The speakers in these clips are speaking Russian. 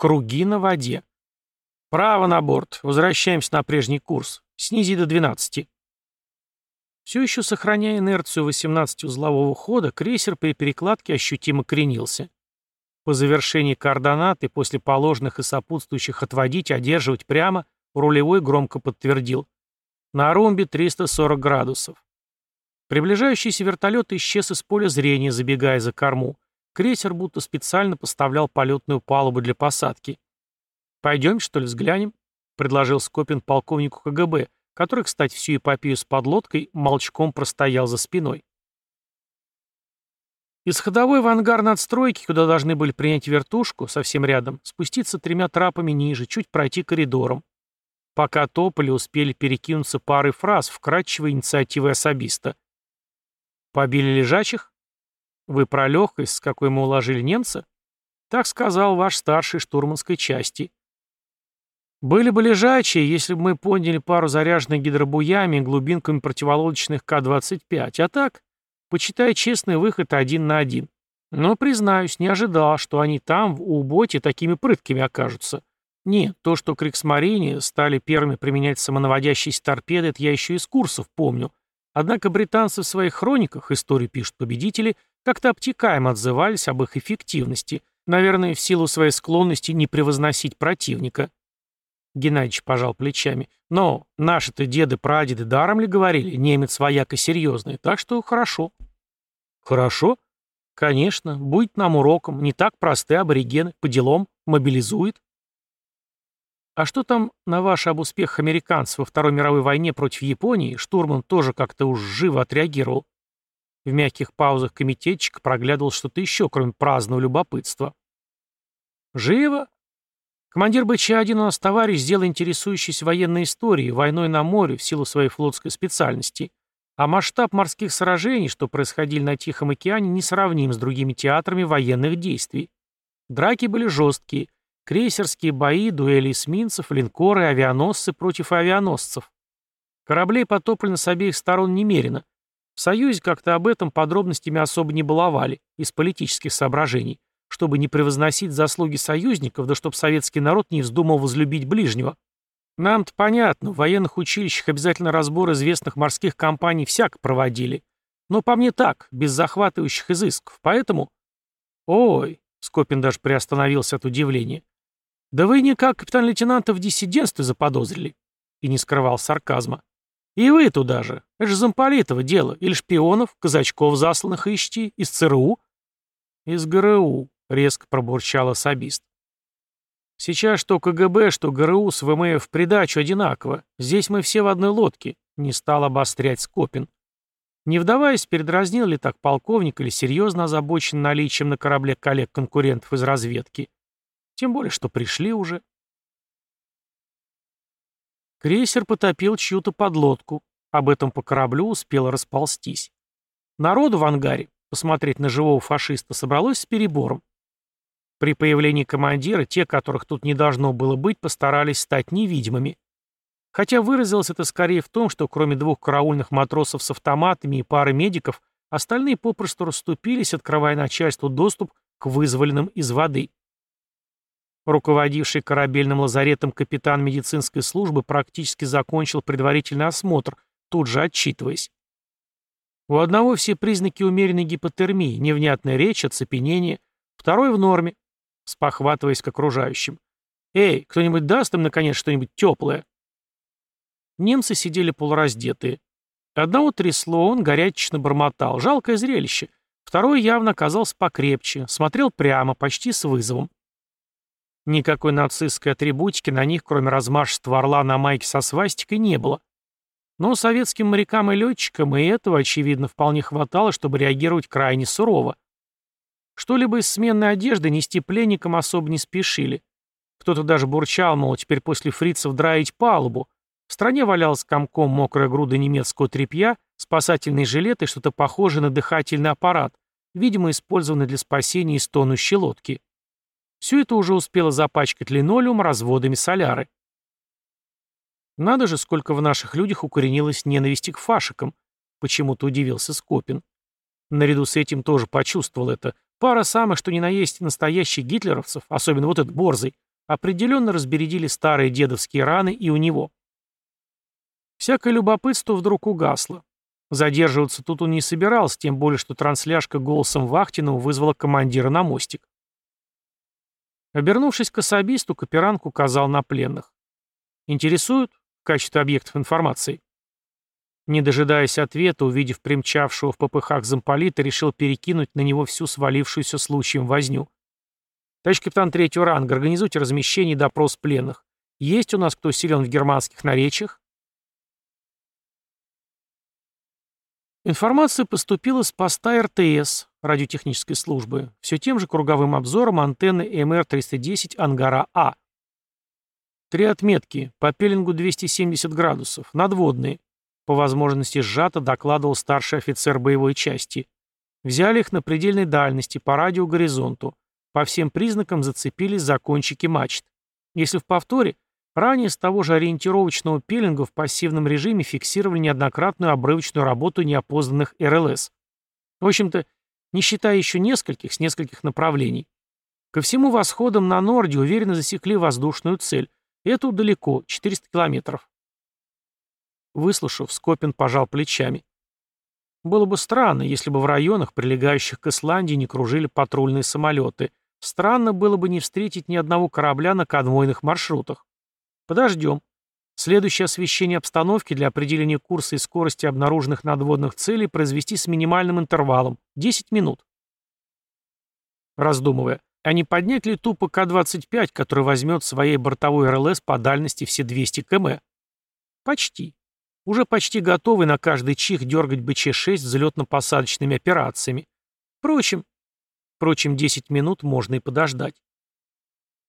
Круги на воде. Право на борт. Возвращаемся на прежний курс. Снизи до 12. Все еще сохраняя инерцию 18-узлового хода, крейсер при перекладке ощутимо кренился. По завершении координат и после положенных и сопутствующих отводить, одерживать прямо, рулевой громко подтвердил. На румбе 340 градусов. Приближающийся вертолет исчез из поля зрения, забегая за корму. Крейсер будто специально поставлял полетную палубу для посадки. «Пойдем, что ли, взглянем?» — предложил Скопин полковнику КГБ, который, кстати, всю эпопею с подлодкой молчком простоял за спиной. Из ходовой в ангар надстройки, куда должны были принять вертушку, совсем рядом, спуститься тремя трапами ниже, чуть пройти коридором. Пока топали, успели перекинуться парой фраз, вкрадчивой инициативы особиста. «Побили лежачих? Вы про легкость, с какой мы уложили немца?» Так сказал ваш старший штурманской части. Были бы лежачие, если бы мы поняли пару заряженных гидробуями и глубинками противолодочных К-25, а так, почитай честный выход один на один. Но, признаюсь, не ожидал, что они там, в Уботе, такими прыткими окажутся. Нет, то, что Криксмарине стали первыми применять самонаводящиеся торпеды, это я еще из курсов помню. Однако британцы в своих хрониках, истории пишут победители, как-то обтекаемо отзывались об их эффективности, наверное, в силу своей склонности не превозносить противника. Геннадьевич пожал плечами. Но наши-то деды-прадеды даром ли говорили, немец вояка серьезный, так что хорошо. Хорошо? Конечно, будет нам уроком, не так просты аборигены, по делам, мобилизует. А что там на ваш об успехах американцев во Второй мировой войне против Японии, штурман тоже как-то уж живо отреагировал. В мягких паузах комитетчик проглядывал что-то еще, кроме праздного любопытства. Живо? Командир БЧ-1 у нас товарищ, сделал интересующийся военной историей, войной на море в силу своей флотской специальности. А масштаб морских сражений, что происходили на Тихом океане, несравним с другими театрами военных действий. Драки были жесткие. Крейсерские бои, дуэли эсминцев, линкоры, авианосцы против авианосцев. Кораблей потоплено с обеих сторон немерено. В Союзе как-то об этом подробностями особо не баловали, из политических соображений чтобы не превозносить заслуги союзников, да чтоб советский народ не вздумал возлюбить ближнего. Нам-то понятно, в военных училищах обязательно разбор известных морских компаний всяко проводили. Но по мне так, без захватывающих изысков, поэтому... Ой, Скопин даже приостановился от удивления. Да вы никак капитан-лейтенанта в диссидентстве заподозрили. И не скрывал сарказма. И вы туда же. Это же замполитово дело. Или шпионов, казачков засланных ищти, из ЦРУ? Из ГРУ, резко пробурчал особист. Сейчас что КГБ, что ГРУ с ВМФ придачу одинаково. Здесь мы все в одной лодке, не стал обострять Скопин. Не вдаваясь, передразнил ли так полковник или серьезно озабочен наличием на корабле коллег-конкурентов из разведки. Тем более, что пришли уже. Крейсер потопил чью-то подлодку. Об этом по кораблю успело расползтись. Народу в ангаре, посмотреть на живого фашиста, собралось с перебором. При появлении командира те, которых тут не должно было быть, постарались стать невидимыми. Хотя выразилось это скорее в том, что кроме двух караульных матросов с автоматами и пары медиков, остальные попросту расступились, открывая начальству доступ к вызволенным из воды. Руководивший корабельным лазаретом капитан медицинской службы практически закончил предварительный осмотр, тут же отчитываясь. У одного все признаки умеренной гипотермии, невнятная речь, оцепенение, второй в норме, спохватываясь к окружающим. «Эй, кто-нибудь даст им, наконец, что-нибудь теплое?» Немцы сидели полураздетые. Одного трясло, он горячечно бормотал. Жалкое зрелище. Второй явно оказался покрепче, смотрел прямо, почти с вызовом. Никакой нацистской атрибутики на них, кроме размашистого орла на майке со свастикой, не было. Но советским морякам и летчикам и этого, очевидно, вполне хватало, чтобы реагировать крайне сурово. Что-либо из сменной одежды нести пленникам особо не спешили. Кто-то даже бурчал, мол, теперь после фрицев драить палубу. В стране валялась комком мокрая груда немецкого тряпья, спасательный жилет и что-то похожее на дыхательный аппарат, видимо, использованный для спасения из тонущей лодки. Все это уже успело запачкать линолеум разводами соляры. Надо же, сколько в наших людях укоренилось ненависти к фашикам, почему-то удивился Скопин. Наряду с этим тоже почувствовал это, Пара самых, что ни на есть настоящих гитлеровцев, особенно вот этот борзый, определенно разбередили старые дедовские раны и у него. Всякое любопытство вдруг угасло. Задерживаться тут он не собирался, тем более, что трансляшка голосом Вахтинова вызвала командира на мостик. Обернувшись к особисту, Каперанг указал на пленных. «Интересуют в качестве объектов информации?» Не дожидаясь ответа, увидев примчавшего в попыхах замполита, решил перекинуть на него всю свалившуюся случаем возню. «Товарищ капитан третьего ранга, организуйте размещение и допрос пленных. Есть у нас кто силен в германских наречиях?» Информация поступила с поста РТС, радиотехнической службы, все тем же круговым обзором антенны МР-310 Ангара А. Три отметки, по пеленгу 270 градусов, надводные. По возможности сжато докладывал старший офицер боевой части. Взяли их на предельной дальности, по радиогоризонту. По всем признакам зацепились за кончики мачт. Если в повторе, ранее с того же ориентировочного пеленга в пассивном режиме фиксировали неоднократную обрывочную работу неопознанных РЛС. В общем-то, не считая еще нескольких, с нескольких направлений. Ко всему восходам на Норде уверенно засекли воздушную цель. Это далеко, 400 километров. Выслушав, Скопин пожал плечами. Было бы странно, если бы в районах, прилегающих к Исландии, не кружили патрульные самолеты. Странно было бы не встретить ни одного корабля на конвойных маршрутах. Подождем. Следующее освещение обстановки для определения курса и скорости обнаруженных надводных целей произвести с минимальным интервалом – 10 минут. Раздумывая, а не поднять ли тупо К-25, который возьмет своей бортовой РЛС по дальности все 200 км? Почти. Уже почти готовый на каждый чих дергать БЧ-6 взлетно-посадочными операциями. Впрочем, впрочем, 10 минут можно и подождать.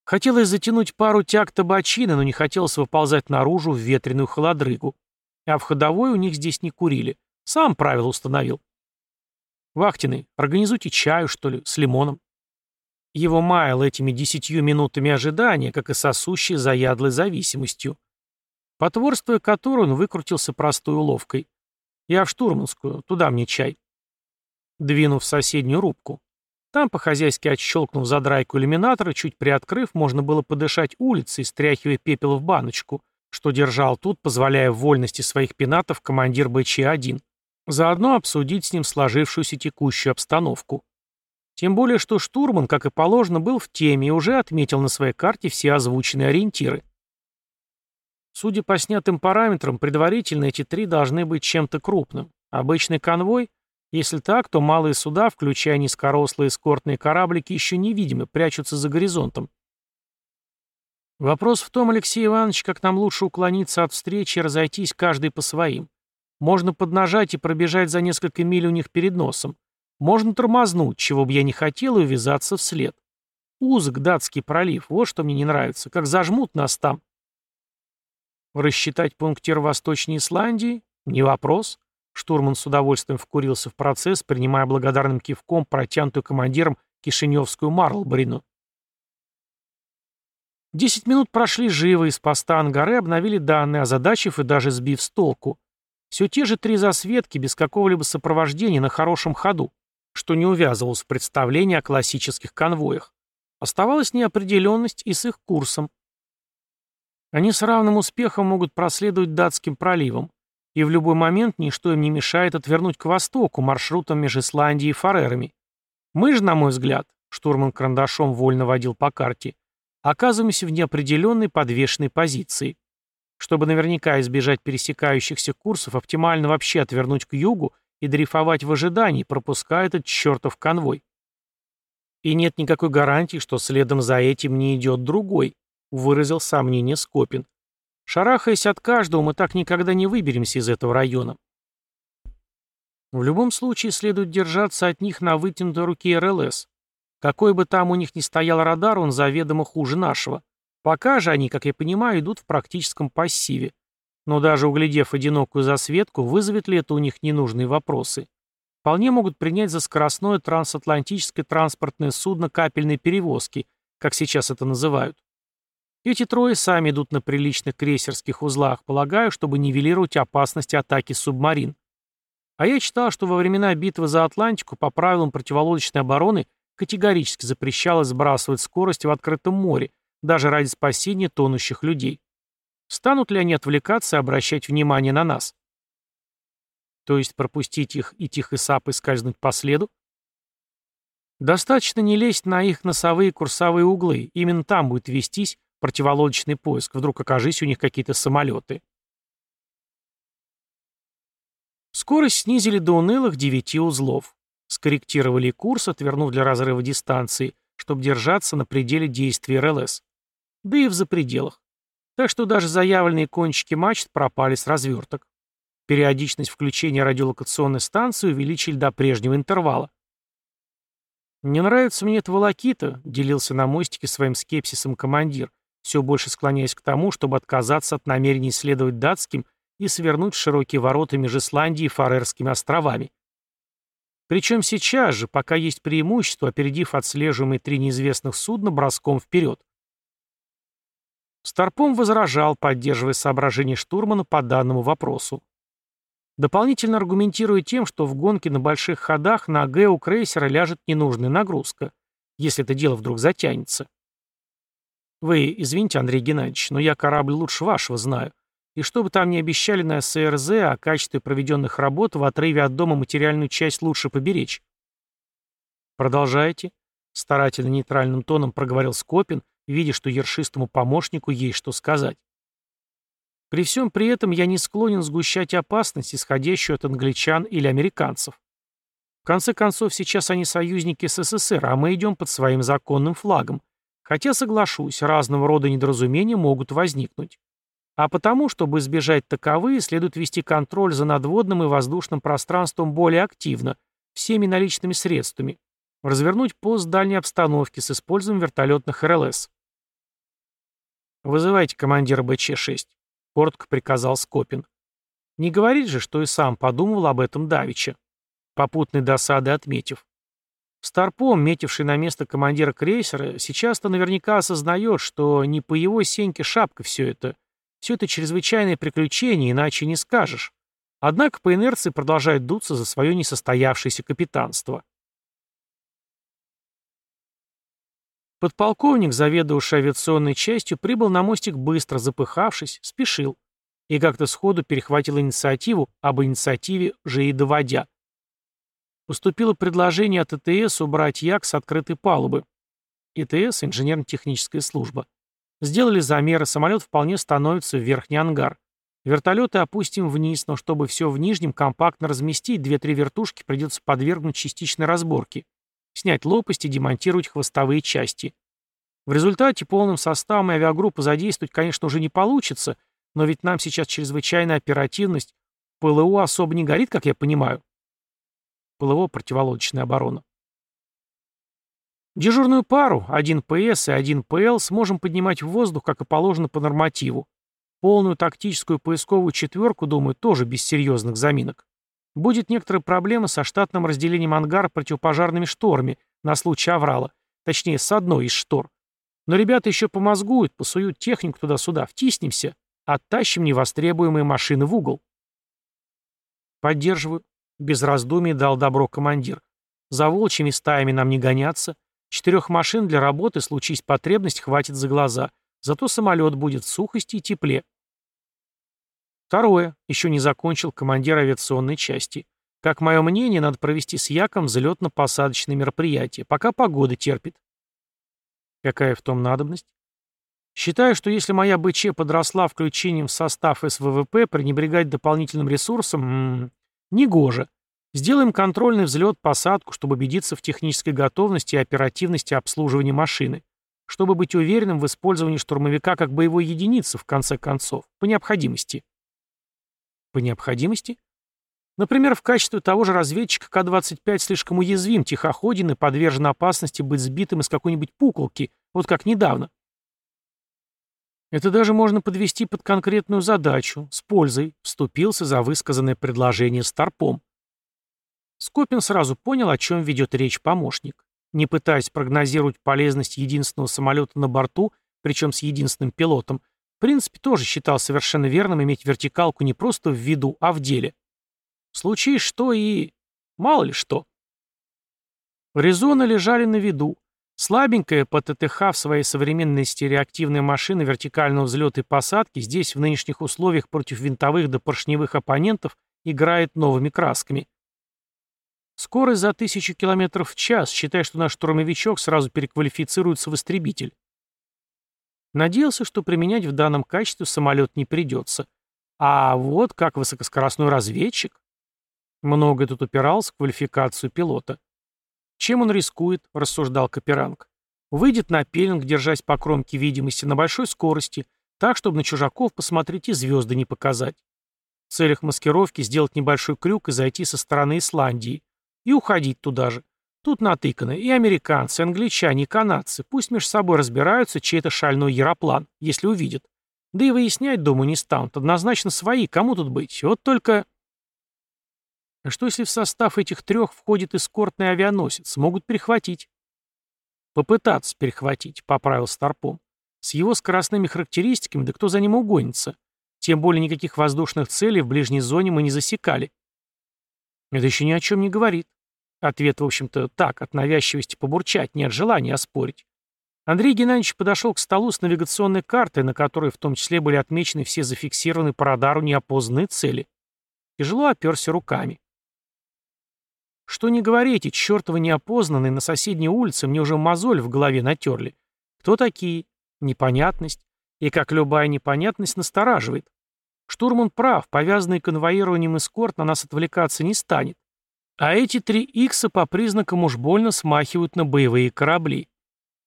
Хотелось затянуть пару тяг табачины, но не хотелось выползать наружу в ветреную холодрыгу. А в ходовой у них здесь не курили. Сам правило установил. Вахтенный, организуйте чаю, что ли, с лимоном. Его маял этими десятью минутами ожидания, как и сосущей заядлой зависимостью. Потворствуя которой он выкрутился простой уловкой. Я в штурманскую, туда мне чай. Двинув в соседнюю рубку. Там, по-хозяйски отщелкнув задрайку иллюминатора, чуть приоткрыв, можно было подышать улицей, стряхивая пепел в баночку, что держал тут, позволяя вольности своих пенатов командир БЧ-1. Заодно обсудить с ним сложившуюся текущую обстановку. Тем более, что штурман, как и положено, был в теме и уже отметил на своей карте все озвученные ориентиры. Судя по снятым параметрам, предварительно эти три должны быть чем-то крупным. Обычный конвой — если так, то малые суда, включая низкорослые эскортные кораблики, еще невидимы, прячутся за горизонтом. Вопрос в том, Алексей Иванович, как нам лучше уклониться от встречи и разойтись каждый по своим. Можно поднажать и пробежать за несколько миль у них перед носом. Можно тормознуть, чего бы я не хотел, и увязаться вслед. Узок датский пролив, вот что мне не нравится, как зажмут нас там. Рассчитать пунктир восточнее Исландии? Не вопрос. Штурман с удовольствием вкурился в процесс, принимая благодарным кивком протянутую командиром кишиневскую Марлбрину. Десять минут прошли живо, из поста Ангары обновили данные, озадачив и даже сбив с толку. Все те же три засветки, без какого-либо сопровождения на хорошем ходу, что не увязывалось в представлении о классических конвоях. Оставалась неопределенность и с их курсом. Они с равным успехом могут проследовать датским проливом и в любой момент ничто им не мешает отвернуть к востоку маршрутом между Исландией и Фарерами. Мы же, на мой взгляд, штурман карандашом вольно водил по карте, оказываемся в неопределенной подвешенной позиции. Чтобы наверняка избежать пересекающихся курсов, оптимально вообще отвернуть к югу и дрейфовать в ожидании, пропуская этот чертов конвой. И нет никакой гарантии, что следом за этим не идет другой, выразил сомнение Скопин. Шарахаясь от каждого, мы так никогда не выберемся из этого района. В любом случае следует держаться от них на вытянутой руке РЛС. Какой бы там у них ни стоял радар, он заведомо хуже нашего. Пока же они, как я понимаю, идут в практическом пассиве. Но даже углядев одинокую засветку, вызовет ли это у них ненужные вопросы? Вполне могут принять за скоростное трансатлантическое транспортное судно капельной перевозки, как сейчас это называют. Эти трое сами идут на приличных крейсерских узлах, полагаю, чтобы нивелировать опасность атаки субмарин. А я читал, что во времена битвы за Атлантику по правилам противолодочной обороны категорически запрещалось сбрасывать скорость в открытом море, даже ради спасения тонущих людей. Станут ли они отвлекаться и обращать внимание на нас? То есть пропустить их и тихо сапой скользнуть по следу? Достаточно не лезть на их носовые и курсовые углы, именно там будет вестись противолодочный поиск, вдруг окажись у них какие-то самолеты. Скорость снизили до унылых 9 узлов. Скорректировали курс, отвернув для разрыва дистанции, чтобы держаться на пределе действия РЛС. Да и в запределах. Так что даже заявленные кончики мачт пропали с разверток. Периодичность включения радиолокационной станции увеличили до прежнего интервала. «Не нравится мне эта волокита», — делился на мостике своим скепсисом командир, все больше склоняясь к тому, чтобы отказаться от намерения исследовать датским и свернуть широкие ворота между Исландией и Фарерскими островами. Причем сейчас же, пока есть преимущество, опередив отслеживаемые три неизвестных судна броском вперед. Старпом возражал, поддерживая соображения штурмана по данному вопросу. Дополнительно аргументируя тем, что в гонке на больших ходах на Г у крейсера ляжет ненужная нагрузка, если это дело вдруг затянется. Вы извините, Андрей Геннадьевич, но я корабль лучше вашего знаю. И что бы там ни обещали на СРЗ, о качестве проведенных работ в отрыве от дома материальную часть лучше поберечь. Продолжайте. Старательно нейтральным тоном проговорил Скопин, видя, что ершистому помощнику есть что сказать. При всем при этом я не склонен сгущать опасность, исходящую от англичан или американцев. В конце концов, сейчас они союзники СССР, а мы идем под своим законным флагом. Хотя, соглашусь, разного рода недоразумения могут возникнуть. А потому, чтобы избежать таковые, следует вести контроль за надводным и воздушным пространством более активно, всеми наличными средствами, развернуть пост дальней обстановки с использованием вертолетных РЛС. «Вызывайте командира БЧ-6», — коротко приказал Скопин. Не говорит же, что и сам подумывал об этом давеча, попутной досады отметив. Старпом, метивший на место командира крейсера, сейчас-то наверняка осознает, что не по его сеньке шапка все это. Все это чрезвычайное приключение, иначе не скажешь. Однако по инерции продолжает дуться за свое несостоявшееся капитанство. Подполковник, заведовавший авиационной частью, прибыл на мостик быстро, запыхавшись, спешил. И как-то сходу перехватил инициативу, об инициативе же и доводя. Поступило предложение от ИТС убрать Як с открытой палубы. ИТС – инженерно-техническая служба. Сделали замеры, самолет вполне становится в верхний ангар. Вертолеты опустим вниз, но чтобы все в нижнем компактно разместить, две-три вертушки придется подвергнуть частичной разборке снять лопасти, демонтировать хвостовые части. В результате полным составом и авиагруппу задействовать, конечно, уже не получится, но ведь нам сейчас чрезвычайная оперативность. ПЛО особо не горит, как я понимаю. ПЛО — противолодочная оборона. Дежурную пару, один ПС и один ПЛ, сможем поднимать в воздух, как и положено по нормативу. Полную тактическую поисковую четверку, думаю, тоже без серьезных заминок. Будет некоторая проблема со штатным разделением ангара противопожарными шторами на случай аврала, точнее, с одной из штор. Но ребята еще помозгуют, посуют технику туда-сюда, втиснемся, оттащим невостребуемые машины в угол. Поддерживаю. Без раздумий дал добро командир. За волчьими стаями нам не гоняться. Четырех машин для работы, случись потребность, хватит за глаза. Зато самолет будет в сухости и тепле. Второе. Еще не закончил командир авиационной части. Как мое мнение, надо провести с Яком взлетно-посадочное мероприятие, пока погода терпит. Какая в том надобность? Считаю, что если моя БЧ подросла включением в состав СВВП, пренебрегать дополнительным ресурсом м -м, негоже. Сделаем контрольный взлет-посадку, чтобы убедиться в технической готовности и оперативности обслуживания машины, чтобы быть уверенным в использовании штурмовика как боевой единицы, в конце концов, по необходимости. По необходимости? Например, в качестве того же разведчика К-25 слишком уязвим, тихоходен и подвержен опасности быть сбитым из какой-нибудь пуколки, вот как недавно. Это даже можно подвести под конкретную задачу, с пользой, вступился за высказанное предложение Старпом. Скопин сразу понял, о чем ведет речь помощник. Не пытаясь прогнозировать полезность единственного самолета на борту, причем с единственным пилотом, в принципе, тоже считал совершенно верным иметь вертикалку не просто в виду, а в деле. Случай что и... мало ли что. Резоны лежали на виду. Слабенькая ПТТХ в своей современности реактивная машина вертикального взлета и посадки здесь в нынешних условиях против винтовых до поршневых оппонентов играет новыми красками. Скорость за тысячу километров в час, считай, что наш штурмовичок сразу переквалифицируется в истребитель. Надеялся, что применять в данном качестве самолет не придется. А вот как высокоскоростной разведчик. Много тут упирался в квалификацию пилота. Чем он рискует, рассуждал Каперанг. Выйдет на пеленг, держась по кромке видимости на большой скорости, так, чтобы на чужаков посмотреть и звезды не показать. В целях маскировки сделать небольшой крюк и зайти со стороны Исландии. И уходить туда же. Тут натыканы и американцы, и англичане, и канадцы. Пусть между собой разбираются, чей это шальной яроплан, если увидят. Да и выяснять, думаю, не станут. Однозначно свои, кому тут быть. Вот только... А что если в состав этих трех входит эскортный авианосец? Могут перехватить. Попытаться перехватить, поправил Старпом. С его скоростными характеристиками, да кто за ним угонится? Тем более никаких воздушных целей в ближней зоне мы не засекали. Это еще ни о чем не говорит. Ответ, в общем-то, так, от навязчивости побурчать, не от желания оспорить. Андрей Геннадьевич подошел к столу с навигационной картой, на которой в том числе были отмечены все зафиксированные по радару неопознанные цели. Тяжело оперся руками. Что не говорите, чертовы неопознанные на соседней улице мне уже мозоль в голове натерли. Кто такие? Непонятность. И как любая непонятность настораживает. Штурман прав, повязанный конвоированием эскорт на нас отвлекаться не станет. А эти три икса по признакам уж больно смахивают на боевые корабли.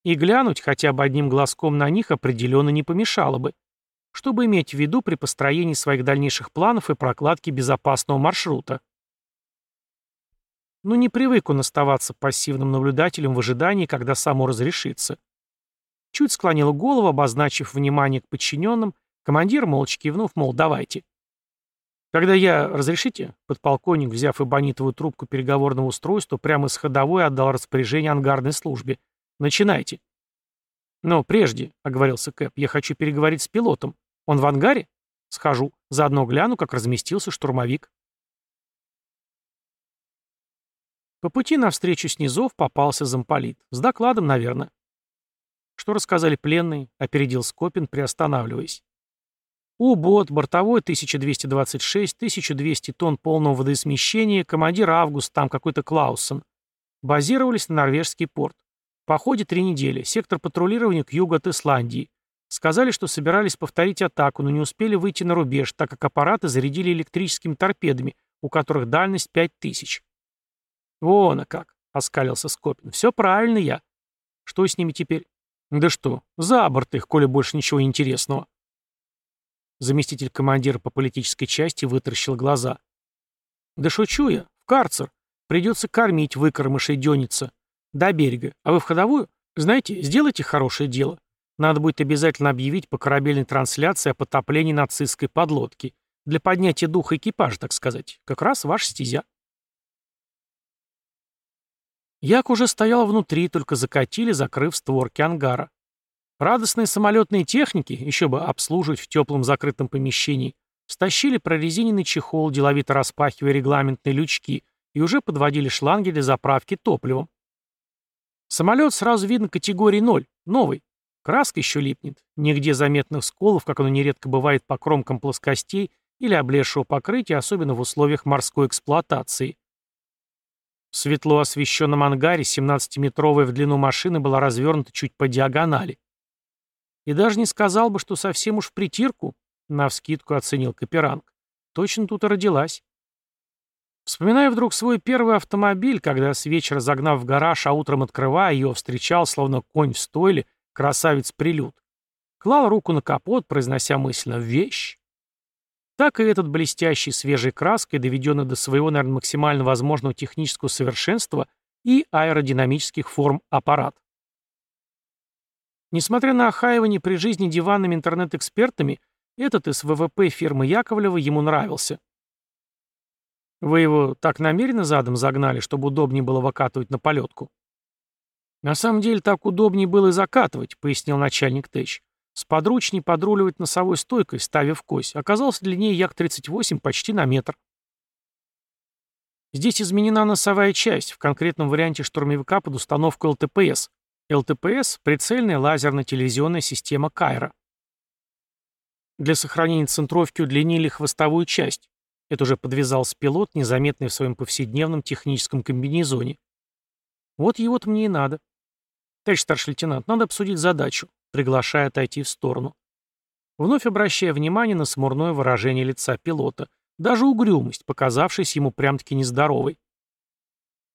И глянуть хотя бы одним глазком на них определенно не помешало бы, чтобы иметь в виду при построении своих дальнейших планов и прокладке безопасного маршрута. Но не привык он оставаться пассивным наблюдателем в ожидании, когда само разрешится. Чуть склонил голову, обозначив внимание к подчиненным, командир молча кивнув, мол, давайте. Когда я, разрешите, подполковник, взяв эбонитовую трубку переговорного устройства, прямо с ходовой отдал распоряжение ангарной службе. Начинайте. Но прежде, — оговорился Кэп, — я хочу переговорить с пилотом. Он в ангаре? Схожу. Заодно гляну, как разместился штурмовик. По пути навстречу снизов попался замполит. С докладом, наверное. Что рассказали пленные, опередил Скопин, приостанавливаясь. У-бот, бортовой 1226, 1200 тонн полного водосмещения, командир Август, там какой-то Клаусон. Базировались на норвежский порт. Походе три недели, сектор патрулирования к югу от Исландии. Сказали, что собирались повторить атаку, но не успели выйти на рубеж, так как аппараты зарядили электрическими торпедами, у которых дальность 5000. «Вон, а как!» — оскалился Скопин. «Все правильно я. Что с ними теперь?» «Да что, за борт их, коли больше ничего интересного». Заместитель командира по политической части вытаращил глаза. «Да шучу я. В карцер. Придется кормить выкормышей дёниться. До берега. А вы в ходовую? Знаете, сделайте хорошее дело. Надо будет обязательно объявить по корабельной трансляции о потоплении нацистской подлодки. Для поднятия духа экипажа, так сказать. Как раз ваша стезя». Як уже стоял внутри, только закатили, закрыв створки ангара. Радостные самолетные техники, еще бы обслуживать в теплом закрытом помещении, стащили прорезиненный чехол, деловито распахивая регламентные лючки, и уже подводили шланги для заправки топливом. Самолет сразу видно категории 0, новый. Краска еще липнет. Нигде заметных сколов, как оно нередко бывает по кромкам плоскостей или облезшего покрытия, особенно в условиях морской эксплуатации. В светло освещенном ангаре 17-метровая в длину машина была развернута чуть по диагонали. И даже не сказал бы, что совсем уж в притирку, навскидку оценил Каперанг. Точно тут и родилась. Вспоминая вдруг свой первый автомобиль, когда с вечера загнав в гараж, а утром открывая, ее встречал, словно конь в стойле, красавец-прилюд. Клал руку на капот, произнося мысленно «Вещь» так и этот блестящий свежей краской, доведенный до своего, наверное, максимально возможного технического совершенства и аэродинамических форм аппарат. Несмотря на охаивание при жизни диванными интернет-экспертами, этот из ВВП фирмы Яковлева ему нравился. Вы его так намеренно задом загнали, чтобы удобнее было выкатывать на полетку? На самом деле так удобнее было и закатывать, пояснил начальник ТЭЧ. Сподручней подруливать носовой стойкой, ставив кость. Оказался длиннее Як-38 почти на метр. Здесь изменена носовая часть, в конкретном варианте штурмовика под установку ЛТПС, ЛТПС – прицельная лазерно-телевизионная система Кайра. Для сохранения центровки удлинили хвостовую часть. Это уже подвязался пилот, незаметный в своем повседневном техническом комбинезоне. Вот его-то мне и надо. Товарищ старший лейтенант, надо обсудить задачу, приглашая отойти в сторону. Вновь обращая внимание на смурное выражение лица пилота, даже угрюмость, показавшаяся ему прям-таки нездоровой.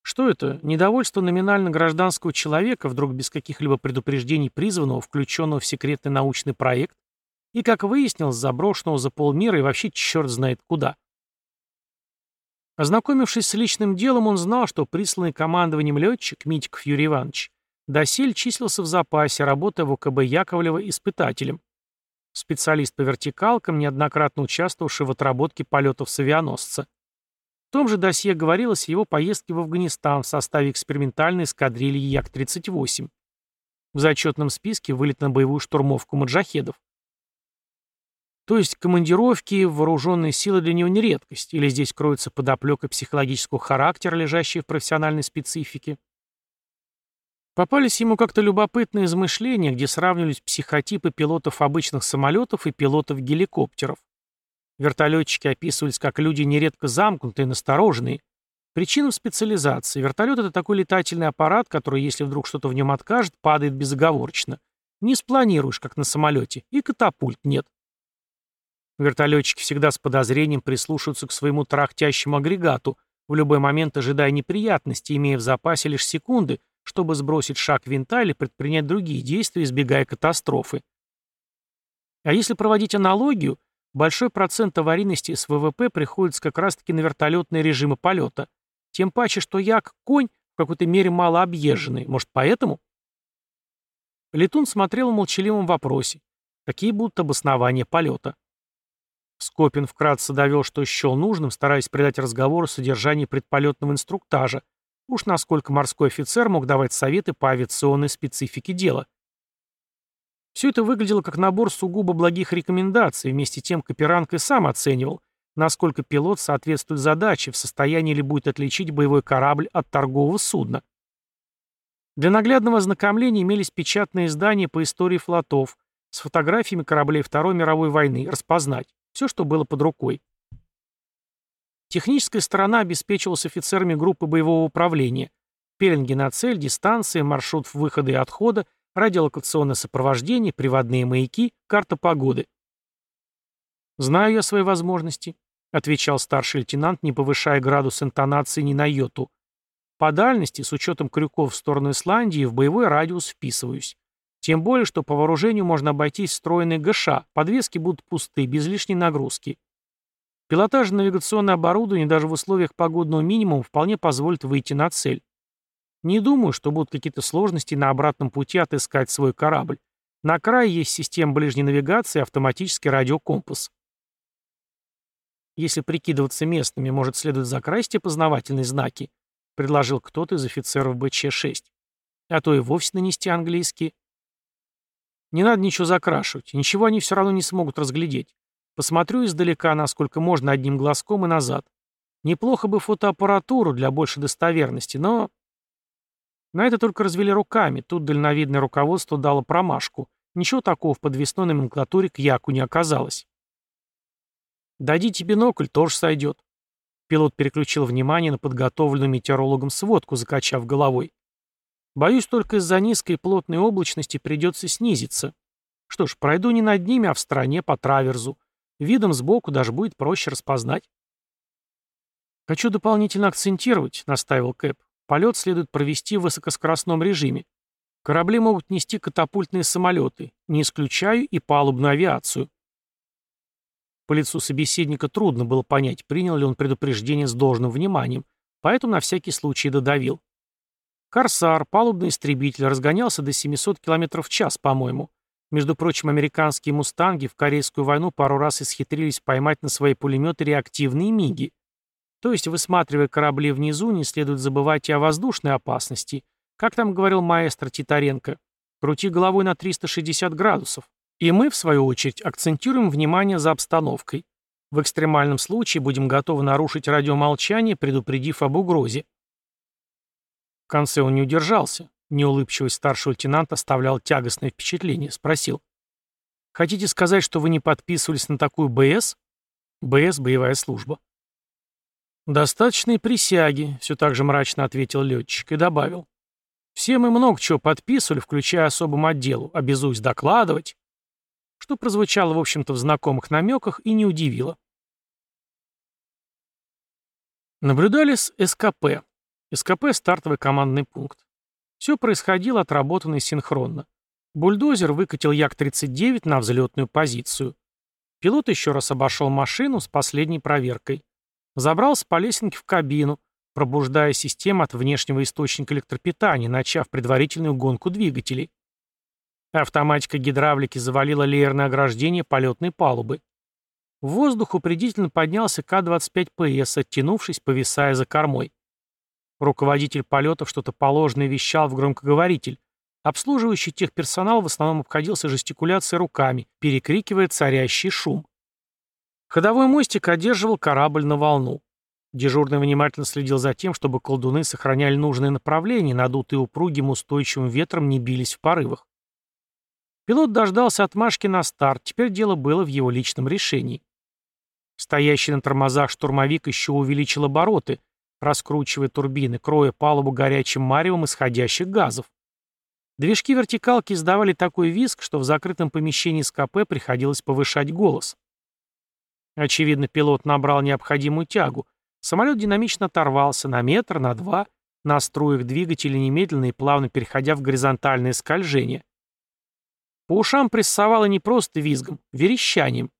Что это? Недовольство номинально гражданского человека, вдруг без каких-либо предупреждений призванного, включенного в секретный научный проект, и, как выяснилось, заброшенного за полмира и вообще черт знает куда. Ознакомившись с личным делом, он знал, что присланный командованием летчик Митиков Юрий Иванович досель числился в запасе, работая в ОКБ Яковлева испытателем. Специалист по вертикалкам, неоднократно участвовавший в отработке полетов с авианосца. В том же досье говорилось о его поездке в Афганистан в составе экспериментальной эскадрильи Як-38. В зачетном списке вылет на боевую штурмовку маджахедов. То есть командировки в вооруженные силы для него не редкость, или здесь кроется подоплека психологического характера, лежащая в профессиональной специфике. Попались ему как-то любопытные измышления, где сравнивались психотипы пилотов обычных самолетов и пилотов геликоптеров. Вертолетчики описывались как люди нередко замкнутые, настороженные. Причина в специализации. Вертолет — это такой летательный аппарат, который, если вдруг что-то в нем откажет, падает безоговорочно. Не спланируешь, как на самолете, и катапульт нет. Вертолетчики всегда с подозрением прислушиваются к своему трахтящему агрегату, в любой момент ожидая неприятностей, имея в запасе лишь секунды, чтобы сбросить шаг винта или предпринять другие действия, избегая катастрофы. А если проводить аналогию, большой процент аварийности с ВВП приходится как раз-таки на вертолетные режимы полета. Тем паче, что як конь в какой-то мере мало объезженный. Может, поэтому? Летун смотрел в молчаливом вопросе. Какие будут обоснования полета? Скопин вкратце довел, что счел нужным, стараясь придать разговору содержанию предполетного инструктажа. Уж насколько морской офицер мог давать советы по авиационной специфике дела. Все это выглядело как набор сугубо благих рекомендаций, вместе тем Каперанг и сам оценивал, насколько пилот соответствует задаче, в состоянии ли будет отличить боевой корабль от торгового судна. Для наглядного ознакомления имелись печатные издания по истории флотов с фотографиями кораблей Второй мировой войны, распознать. Все, что было под рукой. Техническая сторона обеспечивалась офицерами группы боевого управления. Пеленги на цель, дистанции, маршрут выхода и отхода, радиолокационное сопровождение, приводные маяки, карта погоды. «Знаю я свои возможности», — отвечал старший лейтенант, не повышая градус интонации ни на йоту. «По дальности, с учетом крюков в сторону Исландии, в боевой радиус вписываюсь. Тем более, что по вооружению можно обойтись встроенной ГШ, подвески будут пустые, без лишней нагрузки. Пилотаж навигационное оборудование даже в условиях погодного минимума вполне позволит выйти на цель. Не думаю, что будут какие-то сложности на обратном пути отыскать свой корабль. На крае есть система ближней навигации и автоматический радиокомпас. Если прикидываться местными, может, следует закрасить опознавательные знаки, предложил кто-то из офицеров БЧ-6. А то и вовсе нанести английские. Не надо ничего закрашивать, ничего они все равно не смогут разглядеть. Посмотрю издалека, насколько можно, одним глазком и назад. Неплохо бы фотоаппаратуру для большей достоверности, но... На это только развели руками, тут дальновидное руководство дало промашку. Ничего такого в подвесной номенклатуре к Яку не оказалось. «Дадите бинокль, тоже сойдет». Пилот переключил внимание на подготовленную метеорологом сводку, закачав головой. Боюсь, только из-за низкой плотной облачности придется снизиться. Что ж, пройду не над ними, а в стороне по траверзу. Видом сбоку даже будет проще распознать. «Хочу дополнительно акцентировать», — настаивал Кэп. «Полет следует провести в высокоскоростном режиме. Корабли могут нести катапультные самолеты. Не исключаю и палубную авиацию». По лицу собеседника трудно было понять, принял ли он предупреждение с должным вниманием, поэтому на всякий случай додавил. Корсар, палубный истребитель, разгонялся до 700 км в час, по-моему. Между прочим, американские «Мустанги» в Корейскую войну пару раз исхитрились поймать на свои пулеметы реактивные «Миги». То есть, высматривая корабли внизу, не следует забывать и о воздушной опасности. Как там говорил маэстро Титаренко, крути головой на 360 градусов. И мы, в свою очередь, акцентируем внимание за обстановкой. В экстремальном случае будем готовы нарушить радиомолчание, предупредив об угрозе. В конце он не удержался. Неулыбчивый старший лейтенант оставлял тягостное впечатление. Спросил. «Хотите сказать, что вы не подписывались на такую БС?» «БС — боевая служба». «Достаточные присяги», — все так же мрачно ответил летчик и добавил. «Все мы много чего подписывали, включая особому отделу, обязуюсь докладывать» что прозвучало, в общем-то, в знакомых намеках и не удивило. Наблюдали с СКП. СКП — стартовый командный пункт. Все происходило отработано и синхронно. Бульдозер выкатил Як-39 на взлетную позицию. Пилот еще раз обошел машину с последней проверкой. Забрался по лесенке в кабину, пробуждая систему от внешнего источника электропитания, начав предварительную гонку двигателей. Автоматика гидравлики завалила леерное ограждение полетной палубы. В воздух упредительно поднялся К-25ПС, оттянувшись, повисая за кормой. Руководитель полетов что-то положенное вещал в громкоговоритель. Обслуживающий техперсонал в основном обходился жестикуляцией руками, перекрикивая царящий шум. Ходовой мостик одерживал корабль на волну. Дежурный внимательно следил за тем, чтобы колдуны сохраняли нужное направление, надутые упругим устойчивым ветром не бились в порывах. Пилот дождался отмашки на старт, теперь дело было в его личном решении. Стоящий на тормозах штурмовик еще увеличил обороты, раскручивая турбины, кроя палубу горячим маревом исходящих газов. Движки вертикалки издавали такой визг, что в закрытом помещении с КП приходилось повышать голос. Очевидно, пилот набрал необходимую тягу. Самолет динамично оторвался на метр, на два, на струях двигателя немедленно и плавно переходя в горизонтальное скольжение. По ушам прессовало не просто визгом, верещанием.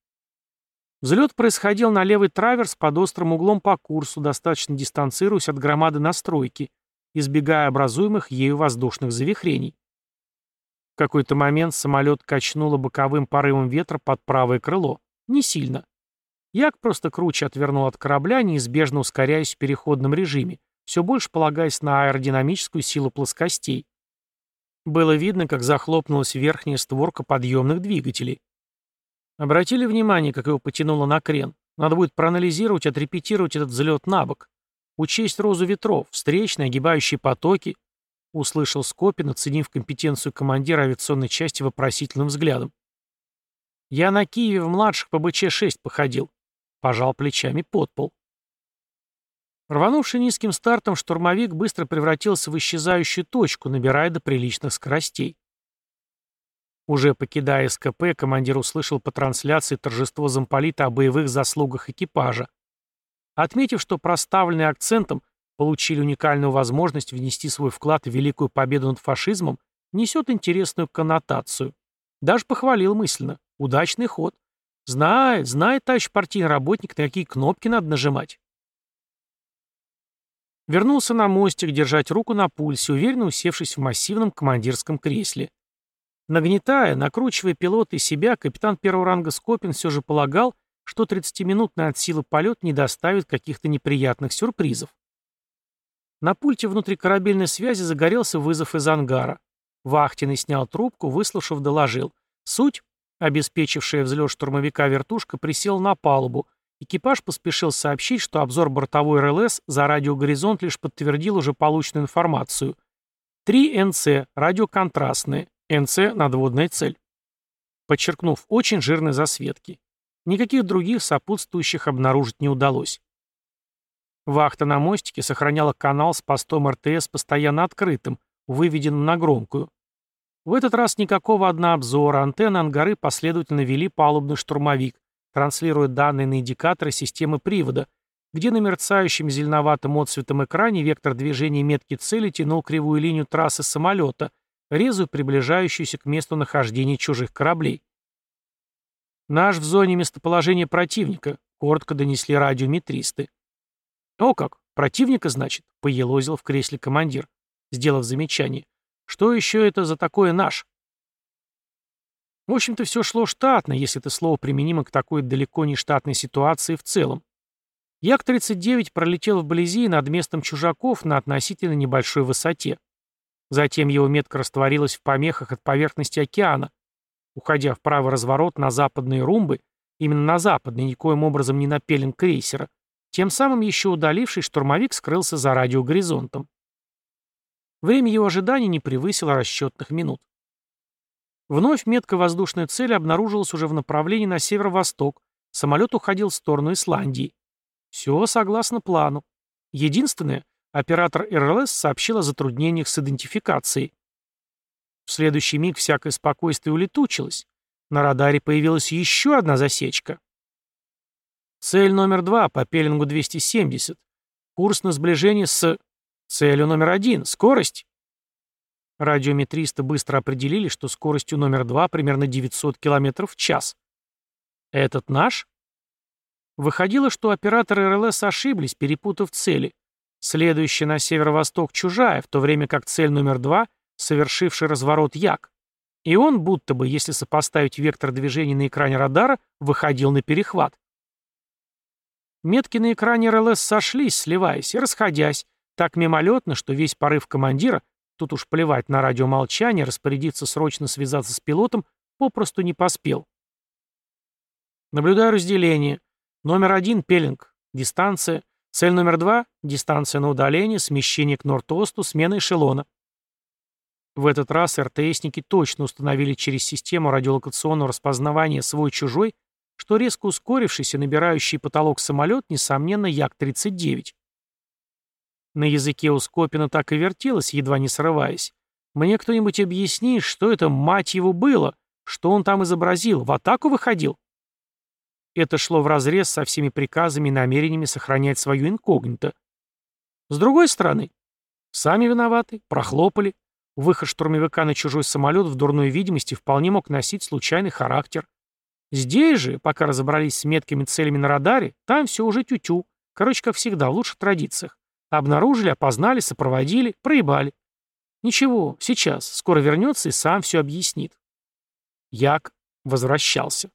Взлет происходил на левый траверс под острым углом по курсу, достаточно дистанцируясь от громады настройки, избегая образуемых ею воздушных завихрений. В какой-то момент самолет качнуло боковым порывом ветра под правое крыло. Не сильно. Як просто круче отвернул от корабля, неизбежно ускоряясь в переходном режиме, все больше полагаясь на аэродинамическую силу плоскостей. Было видно, как захлопнулась верхняя створка подъемных двигателей. Обратили внимание, как его потянуло на крен. Надо будет проанализировать, отрепетировать этот взлет на бок. Учесть розу ветров, встречные, огибающие потоки. Услышал Скопин, оценив компетенцию командира авиационной части вопросительным взглядом. «Я на Киеве в младших по БЧ-6 походил». Пожал плечами под пол. Рванувший низким стартом, штурмовик быстро превратился в исчезающую точку, набирая до приличных скоростей. Уже покидая СКП, командир услышал по трансляции торжество замполита о боевых заслугах экипажа. Отметив, что проставленные акцентом получили уникальную возможность внести свой вклад в великую победу над фашизмом, несет интересную коннотацию. Даже похвалил мысленно. Удачный ход. Знает, знает товарищ партийный работник, на какие кнопки надо нажимать. Вернулся на мостик, держать руку на пульсе, уверенно усевшись в массивном командирском кресле. Нагнетая, накручивая пилота и себя, капитан первого ранга Скопин все же полагал, что 30-минутный от силы полет не доставит каких-то неприятных сюрпризов. На пульте внутрикорабельной связи загорелся вызов из ангара. Вахтенный снял трубку, выслушав, доложил. Суть, обеспечившая взлет штурмовика вертушка, присел на палубу, Экипаж поспешил сообщить, что обзор бортовой РЛС за радиогоризонт лишь подтвердил уже полученную информацию. Три НЦ, радиоконтрастные, НЦ – надводная цель. Подчеркнув очень жирные засветки. Никаких других сопутствующих обнаружить не удалось. Вахта на мостике сохраняла канал с постом РТС постоянно открытым, выведенным на громкую. В этот раз никакого однообзора, антенны ангары последовательно вели палубный штурмовик, транслирует данные на индикаторы системы привода, где на мерцающем зеленоватым отцветом экране вектор движения метки цели тянул кривую линию трассы самолета, резу приближающуюся к месту нахождения чужих кораблей. «Наш в зоне местоположения противника», — коротко донесли радиометристы. «О как! Противника, значит?» — поелозил в кресле командир, сделав замечание. «Что еще это за такое наш?» В общем-то, все шло штатно, если это слово применимо к такой далеко не штатной ситуации в целом. Як-39 пролетел вблизи над местом чужаков на относительно небольшой высоте. Затем его метка растворилась в помехах от поверхности океана, уходя в правый разворот на западные румбы, именно на западный, никоим образом не на пеленг крейсера, тем самым еще удаливший штурмовик скрылся за радиогоризонтом. Время его ожидания не превысило расчетных минут. Вновь метка воздушной цели обнаружилась уже в направлении на северо-восток. Самолет уходил в сторону Исландии. Все согласно плану. Единственное, оператор РЛС сообщил о затруднениях с идентификацией. В следующий миг всякое спокойствие улетучилось. На радаре появилась еще одна засечка. Цель номер два по пеленгу 270. Курс на сближение с... Целью номер один. Скорость. Радиометристы быстро определили, что скоростью номер два примерно 900 км в час. Этот наш? Выходило, что операторы РЛС ошиблись, перепутав цели. Следующая на северо-восток чужая, в то время как цель номер два, совершивший разворот Як. И он, будто бы, если сопоставить вектор движения на экране радара, выходил на перехват. Метки на экране РЛС сошлись, сливаясь и расходясь, так мимолетно, что весь порыв командира, тут уж плевать на радиомолчание, распорядиться срочно связаться с пилотом, попросту не поспел. Наблюдаю разделение. Номер один — пелинг. Дистанция. Цель номер два — дистанция на удаление, смещение к Нортосту, смена эшелона. В этот раз РТСники точно установили через систему радиолокационного распознавания свой-чужой, что резко ускорившийся, набирающий потолок самолет, несомненно, Як-39. На языке у Скопина так и вертелось, едва не срываясь. «Мне кто-нибудь объясни, что это, мать его, было? Что он там изобразил? В атаку выходил?» Это шло вразрез со всеми приказами и намерениями сохранять свою инкогнито. С другой стороны, сами виноваты, прохлопали, Выход штурмовика на чужой самолет в дурной видимости вполне мог носить случайный характер. Здесь же, пока разобрались с меткими целями на радаре, там все уже тю-тю. Короче, как всегда, в лучших традициях. Обнаружили, опознали, сопроводили, проебали. Ничего, сейчас, скоро вернется и сам все объяснит. Як возвращался.